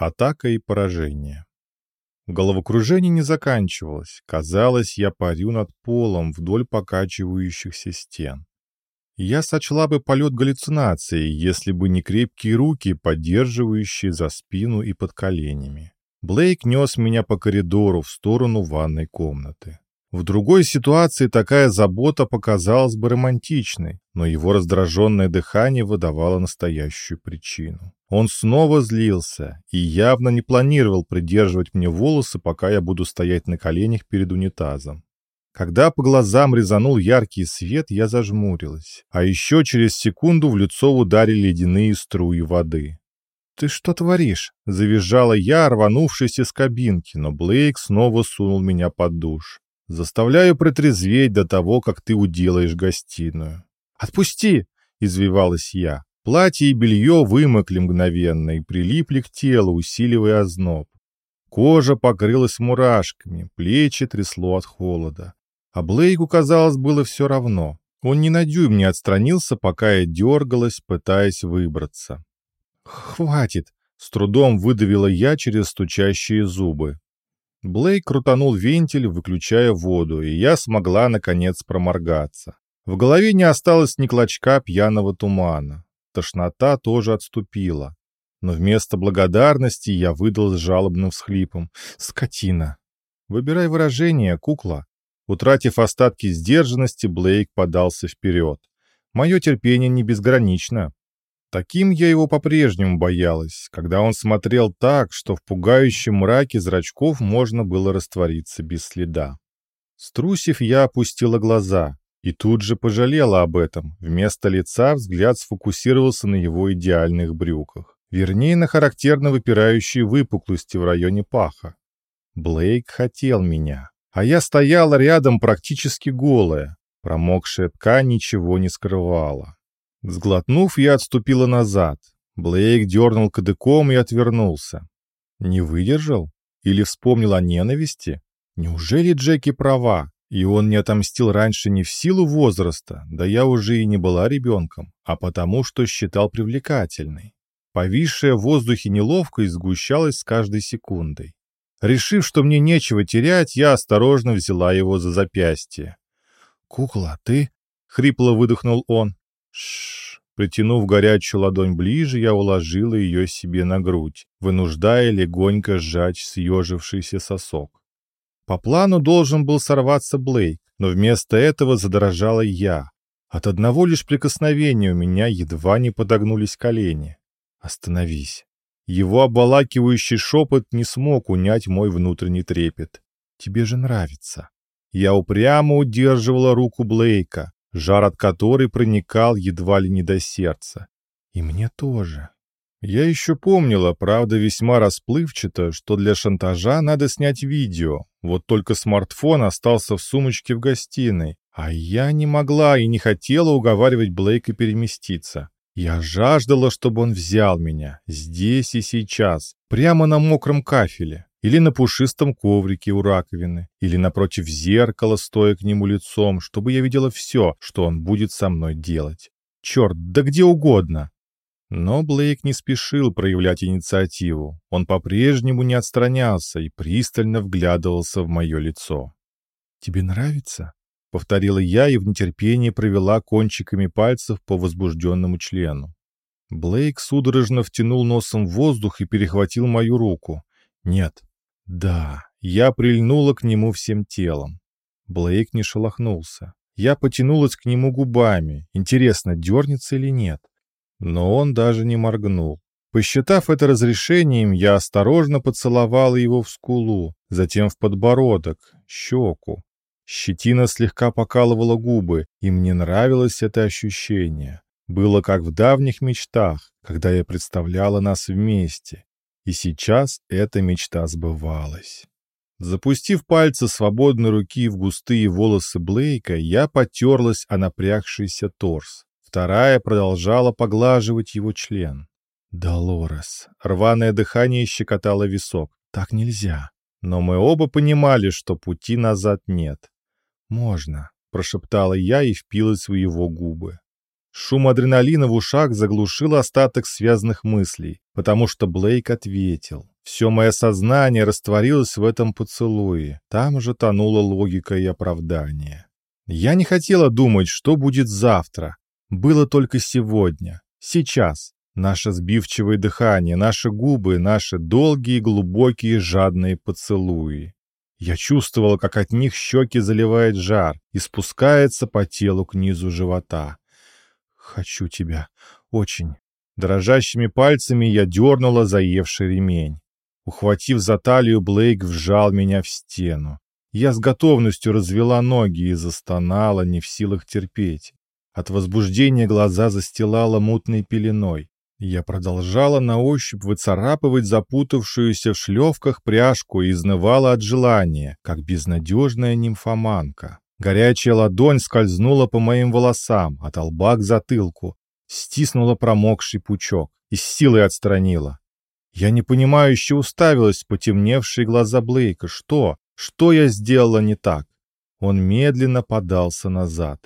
Атака и поражение. Головокружение не заканчивалось. Казалось, я парю над полом вдоль покачивающихся стен. Я сочла бы полет галлюцинацией, если бы не крепкие руки, поддерживающие за спину и под коленями. Блейк нес меня по коридору в сторону ванной комнаты. В другой ситуации такая забота показалась бы романтичной, но его раздраженное дыхание выдавало настоящую причину. Он снова злился и явно не планировал придерживать мне волосы, пока я буду стоять на коленях перед унитазом. Когда по глазам резанул яркий свет, я зажмурилась. А еще через секунду в лицо ударили ледяные струи воды. «Ты что творишь?» — завизжала я, рванувшись из кабинки, но Блейк снова сунул меня под душ. «Заставляю протрезветь до того, как ты уделаешь гостиную». «Отпусти!» — извивалась я. Платье и белье вымокли мгновенно и прилипли к телу, усиливая озноб. Кожа покрылась мурашками, плечи трясло от холода. А Блейку, казалось, было все равно. Он ни на дюйм не отстранился, пока я дергалась, пытаясь выбраться. «Хватит!» — с трудом выдавила я через стучащие зубы. Блейк крутанул вентиль, выключая воду, и я смогла, наконец, проморгаться. В голове не осталось ни клочка пьяного тумана. Тошнота тоже отступила. Но вместо благодарности я выдал с жалобным всхлипом. «Скотина!» «Выбирай выражение, кукла!» Утратив остатки сдержанности, Блейк подался вперед. Мое терпение не безгранично. Таким я его по-прежнему боялась, когда он смотрел так, что в пугающем мраке зрачков можно было раствориться без следа. Струсив, я опустила глаза и тут же пожалела об этом. Вместо лица взгляд сфокусировался на его идеальных брюках. Вернее, на характерно выпирающей выпуклости в районе паха. Блейк хотел меня. А я стояла рядом практически голая. Промокшая ткань ничего не скрывала. Сглотнув, я отступила назад. Блейк дернул кадыком и отвернулся. Не выдержал? Или вспомнил о ненависти? Неужели Джеки права, и он не отомстил раньше не в силу возраста, да я уже и не была ребенком, а потому, что считал привлекательной? Повисшая в воздухе неловкость сгущалась с каждой секундой. Решив, что мне нечего терять, я осторожно взяла его за запястье. «Кукла, ты...» — хрипло выдохнул он. Шш. Притянув горячую ладонь ближе, я уложила ее себе на грудь, вынуждая легонько сжать съежившийся сосок. По плану должен был сорваться Блейк, но вместо этого задрожала я. От одного лишь прикосновения у меня едва не подогнулись колени. «Остановись». Его обволакивающий шепот не смог унять мой внутренний трепет. «Тебе же нравится». Я упрямо удерживала руку Блейка, жар от которой проникал едва ли не до сердца. И мне тоже. Я еще помнила, правда весьма расплывчато, что для шантажа надо снять видео. Вот только смартфон остался в сумочке в гостиной, а я не могла и не хотела уговаривать Блейка переместиться. Я жаждала, чтобы он взял меня, здесь и сейчас, прямо на мокром кафеле, или на пушистом коврике у раковины, или напротив зеркала, стоя к нему лицом, чтобы я видела все, что он будет со мной делать. Черт, да где угодно. Но Блейк не спешил проявлять инициативу. Он по-прежнему не отстранялся и пристально вглядывался в мое лицо. «Тебе нравится?» — повторила я и в нетерпении провела кончиками пальцев по возбужденному члену. Блейк судорожно втянул носом в воздух и перехватил мою руку. «Нет». «Да». Я прильнула к нему всем телом. Блейк не шелохнулся. Я потянулась к нему губами. Интересно, дернется или нет? Но он даже не моргнул. Посчитав это разрешением, я осторожно поцеловала его в скулу, затем в подбородок, щеку. Щетина слегка покалывала губы, и мне нравилось это ощущение. Было как в давних мечтах, когда я представляла нас вместе. И сейчас эта мечта сбывалась. Запустив пальцы свободной руки в густые волосы Блейка, я потерлась о напрягшийся торс. Вторая продолжала поглаживать его член. «Долорес!» Рваное дыхание щекотало висок. «Так нельзя!» Но мы оба понимали, что пути назад нет. «Можно», — прошептала я и впилась в его губы. Шум адреналина в ушах заглушил остаток связанных мыслей, потому что Блейк ответил. Все мое сознание растворилось в этом поцелуе. Там же тонула логика и оправдание. Я не хотела думать, что будет завтра. Было только сегодня, сейчас. Наше сбивчивое дыхание, наши губы, наши долгие, глубокие, жадные поцелуи. Я чувствовала, как от них щеки заливает жар и спускается по телу к низу живота. «Хочу тебя. Очень». Дрожащими пальцами я дернула заевший ремень. Ухватив за талию, Блейк вжал меня в стену. Я с готовностью развела ноги и застонала, не в силах терпеть. От возбуждения глаза застилала мутной пеленой. Я продолжала на ощупь выцарапывать запутавшуюся в шлевках пряжку и изнывала от желания, как безнадежная нимфоманка. Горячая ладонь скользнула по моим волосам, от лба к затылку, стиснула промокший пучок и с силой отстранила. Я непонимающе уставилась в потемневшие глаза Блейка. Что? Что я сделала не так? Он медленно подался назад.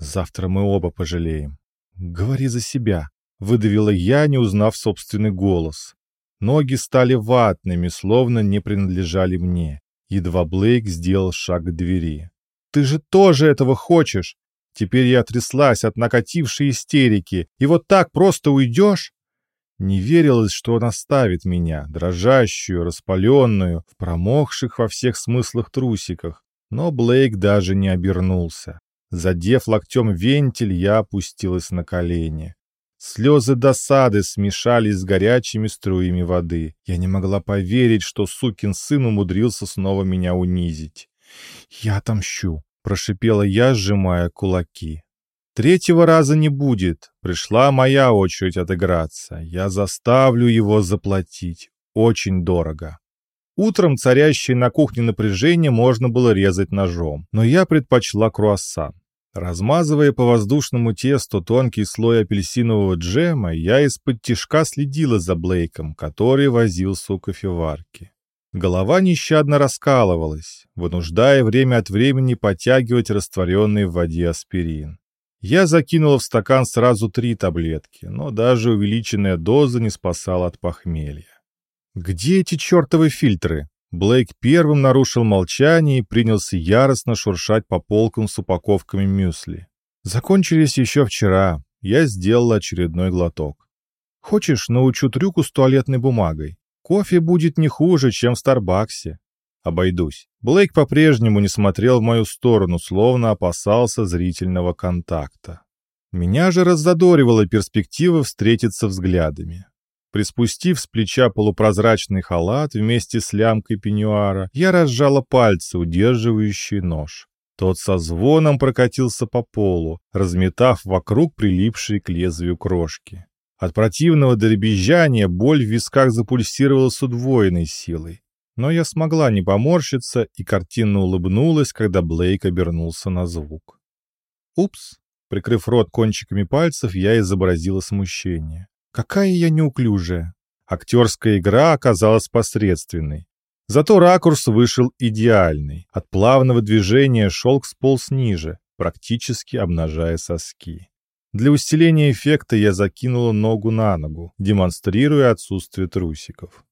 Завтра мы оба пожалеем. Говори за себя, выдавила я, не узнав собственный голос. Ноги стали ватными, словно не принадлежали мне. Едва Блейк сделал шаг к двери. «Ты же тоже этого хочешь!» Теперь я тряслась от накатившей истерики. «И вот так просто уйдешь?» Не верилось, что он оставит меня, дрожащую, распаленную, в промокших во всех смыслах трусиках. Но Блейк даже не обернулся. Задев локтем вентиль, я опустилась на колени. Слезы досады смешались с горячими струями воды. Я не могла поверить, что сукин сын умудрился снова меня унизить. «Я отомщу», — прошипела я, сжимая кулаки. Третьего раза не будет. Пришла моя очередь отыграться. Я заставлю его заплатить. Очень дорого. Утром царящее на кухне напряжение можно было резать ножом, но я предпочла круассан. Размазывая по воздушному тесту тонкий слой апельсинового джема, я из-под тишка следила за Блейком, который возился у кофеварки. Голова нещадно раскалывалась, вынуждая время от времени подтягивать растворенный в воде аспирин. Я закинула в стакан сразу три таблетки, но даже увеличенная доза не спасала от похмелья. «Где эти чертовы фильтры?» Блейк первым нарушил молчание и принялся яростно шуршать по полкам с упаковками мюсли. Закончились еще вчера. Я сделала очередной глоток. «Хочешь, научу трюку с туалетной бумагой? Кофе будет не хуже, чем в Старбаксе обойдусь. Блейк по-прежнему не смотрел в мою сторону, словно опасался зрительного контакта. Меня же раззадоривала перспектива встретиться взглядами. Приспустив с плеча полупрозрачный халат вместе с лямкой пеньюара, я разжала пальцы, удерживающие нож. Тот со звоном прокатился по полу, разметав вокруг прилипшие к лезвию крошки. От противного дребезжания боль в висках запульсировала с удвоенной силой. Но я смогла не поморщиться и картинно улыбнулась, когда Блейк обернулся на звук. «Упс!» Прикрыв рот кончиками пальцев, я изобразила смущение. «Какая я неуклюжая!» Актерская игра оказалась посредственной. Зато ракурс вышел идеальный. От плавного движения шелк сполз ниже, практически обнажая соски. Для усиления эффекта я закинула ногу на ногу, демонстрируя отсутствие трусиков.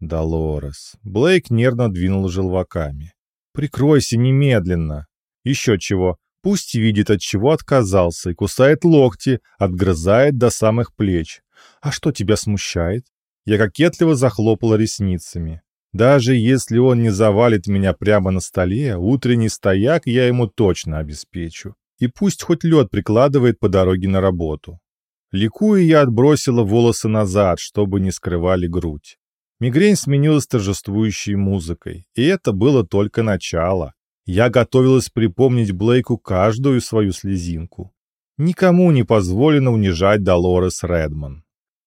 Долорес. Блейк нервно двинул желваками. «Прикройся немедленно!» «Еще чего. Пусть видит, от чего отказался, и кусает локти, отгрызает до самых плеч. А что тебя смущает?» Я кокетливо захлопала ресницами. Даже если он не завалит меня прямо на столе, утренний стояк я ему точно обеспечу. И пусть хоть лед прикладывает по дороге на работу. Ликуя, я отбросила волосы назад, чтобы не скрывали грудь. Мигрень сменилась торжествующей музыкой, и это было только начало. Я готовилась припомнить Блейку каждую свою слезинку. Никому не позволено унижать Долорес Редман.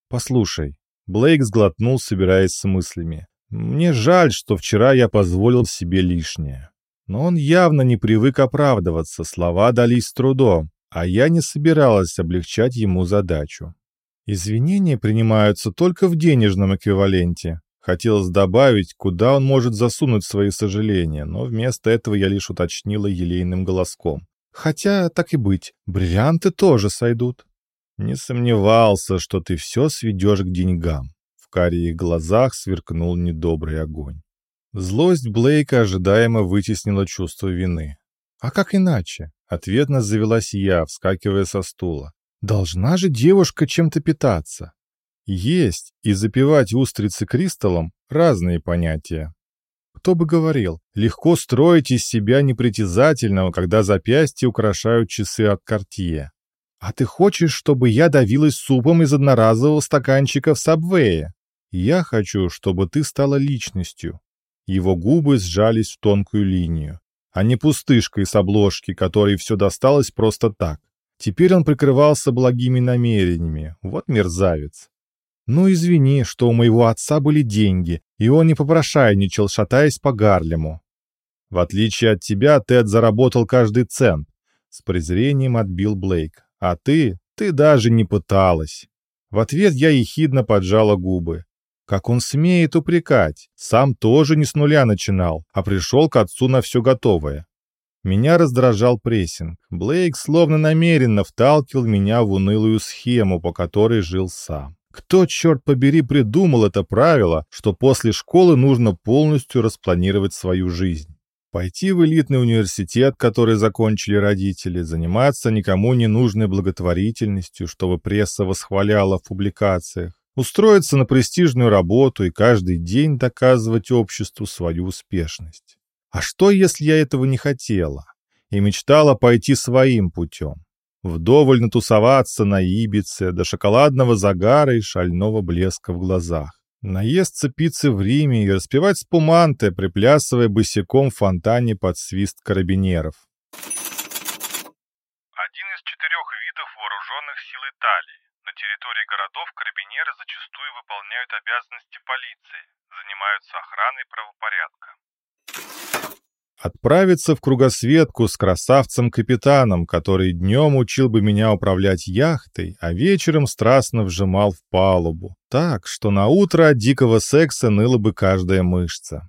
«Послушай», — Блейк сглотнул, собираясь с мыслями. «Мне жаль, что вчера я позволил себе лишнее». Но он явно не привык оправдываться, слова дались трудом, а я не собиралась облегчать ему задачу. Извинения принимаются только в денежном эквиваленте. Хотелось добавить, куда он может засунуть свои сожаления, но вместо этого я лишь уточнила елейным голоском. Хотя, так и быть, бриллианты тоже сойдут. Не сомневался, что ты все сведешь к деньгам. В карих глазах сверкнул недобрый огонь. Злость Блейка ожидаемо вытеснила чувство вины. «А как иначе?» — ответно завелась я, вскакивая со стула. «Должна же девушка чем-то питаться». Есть и запивать устрицы кристаллом — разные понятия. Кто бы говорил, легко строить из себя непритязательного, когда запястья украшают часы от Кортье. А ты хочешь, чтобы я давилась супом из одноразового стаканчика в сабвее? Я хочу, чтобы ты стала личностью. Его губы сжались в тонкую линию, а не пустышкой с обложки, которой все досталось просто так. Теперь он прикрывался благими намерениями. Вот мерзавец. Ну, извини, что у моего отца были деньги, и он не попрошайничал, шатаясь по Гарлему. В отличие от тебя, Тед заработал каждый цент. С презрением отбил Блейк. А ты, ты даже не пыталась. В ответ я ехидно поджала губы. Как он смеет упрекать? Сам тоже не с нуля начинал, а пришел к отцу на все готовое. Меня раздражал прессинг. Блейк словно намеренно вталкивал меня в унылую схему, по которой жил сам. Кто, черт побери, придумал это правило, что после школы нужно полностью распланировать свою жизнь? Пойти в элитный университет, который закончили родители, заниматься никому не нужной благотворительностью, чтобы пресса восхваляла в публикациях, устроиться на престижную работу и каждый день доказывать обществу свою успешность. А что, если я этого не хотела и мечтала пойти своим путем? Вдоволь натусоваться на Ибице до шоколадного загара и шального блеска в глазах наесться пиццы в Риме и распевать спуманте, приплясывая босиком в фонтане под свист карабинеров. Один из четырех видов вооруженных сил Италии. На территории городов карабинеры зачастую выполняют обязанности полиции, занимаются охраной правопорядка. Отправиться в кругосветку с красавцем-капитаном, который днем учил бы меня управлять яхтой, а вечером страстно вжимал в палубу, так, что на утро от дикого секса ныла бы каждая мышца.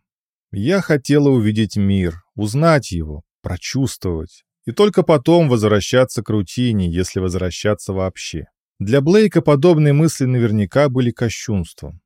Я хотела увидеть мир, узнать его, прочувствовать, и только потом возвращаться к рутине, если возвращаться вообще. Для Блейка подобные мысли наверняка были кощунством.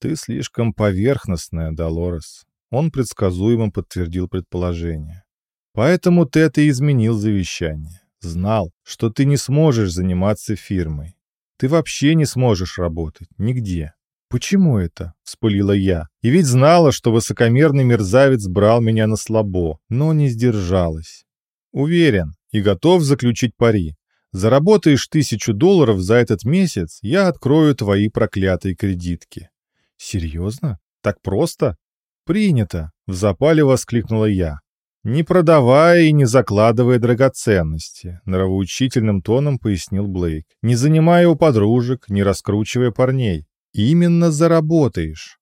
«Ты слишком поверхностная, Долорес», он предсказуемо подтвердил предположение. Поэтому Тед и изменил завещание. Знал, что ты не сможешь заниматься фирмой. Ты вообще не сможешь работать. Нигде. «Почему это?» — вспылила я. И ведь знала, что высокомерный мерзавец брал меня на слабо, но не сдержалась. Уверен и готов заключить пари. Заработаешь тысячу долларов за этот месяц, я открою твои проклятые кредитки. Серьезно? Так просто? «Принято!» — в запале воскликнула я. «Не продавая и не закладывая драгоценности», — нравоучительным тоном пояснил Блейк. «Не занимая у подружек, не раскручивая парней. Именно заработаешь».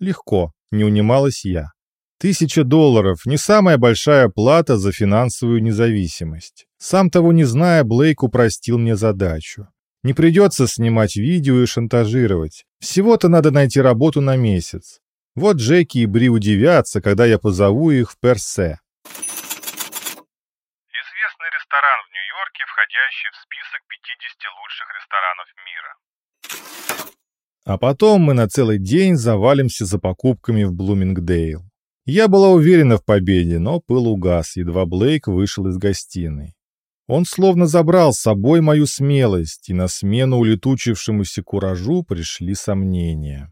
«Легко», — не унималась я. «Тысяча долларов — не самая большая плата за финансовую независимость. Сам того не зная, Блейк упростил мне задачу. Не придется снимать видео и шантажировать. Всего-то надо найти работу на месяц. Вот Джеки и Бри удивятся, когда я позову их в Персе. Известный ресторан в Нью-Йорке, входящий в список 50 лучших ресторанов мира. А потом мы на целый день завалимся за покупками в Блумингдейл. Я была уверена в победе, но пыл угас, едва Блейк вышел из гостиной. Он словно забрал с собой мою смелость, и на смену улетучившемуся куражу пришли сомнения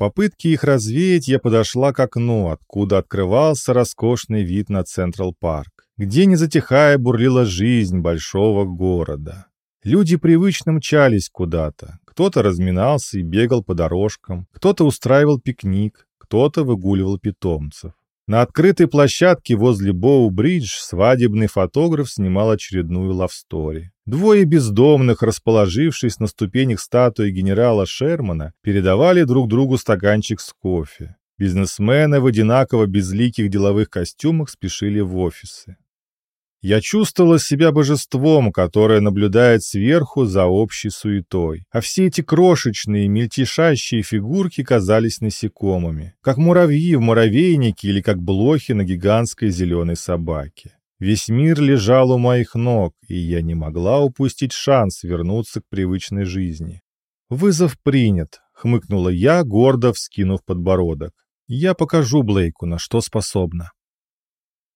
попытке их развеять я подошла к окну, откуда открывался роскошный вид на Централ-парк, где, не затихая, бурлила жизнь большого города. Люди привычно мчались куда-то. Кто-то разминался и бегал по дорожкам, кто-то устраивал пикник, кто-то выгуливал питомцев. На открытой площадке возле Боу-Бридж свадебный фотограф снимал очередную лавстори. Двое бездомных, расположившись на ступенях статуи генерала Шермана, передавали друг другу стаканчик с кофе. Бизнесмены в одинаково безликих деловых костюмах спешили в офисы. Я чувствовала себя божеством, которое наблюдает сверху за общей суетой. А все эти крошечные, мельтешащие фигурки казались насекомыми, как муравьи в муравейнике или как блохи на гигантской зеленой собаке. Весь мир лежал у моих ног, и я не могла упустить шанс вернуться к привычной жизни. «Вызов принят», — хмыкнула я, гордо вскинув подбородок. «Я покажу Блейку, на что способна».